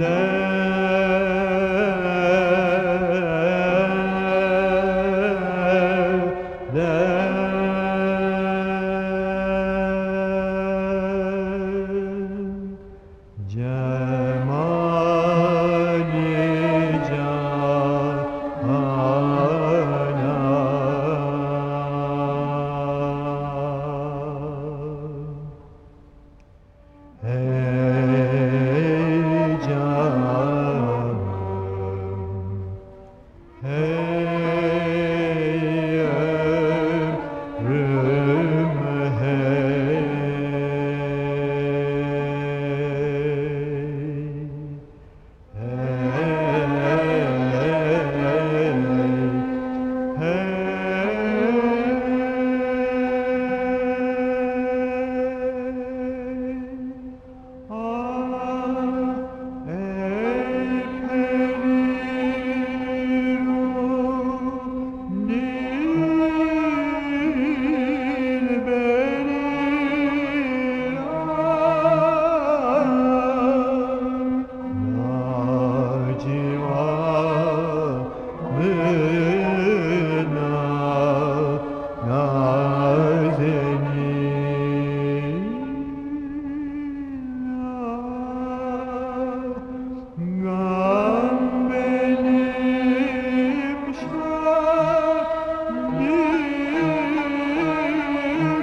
there. Hey.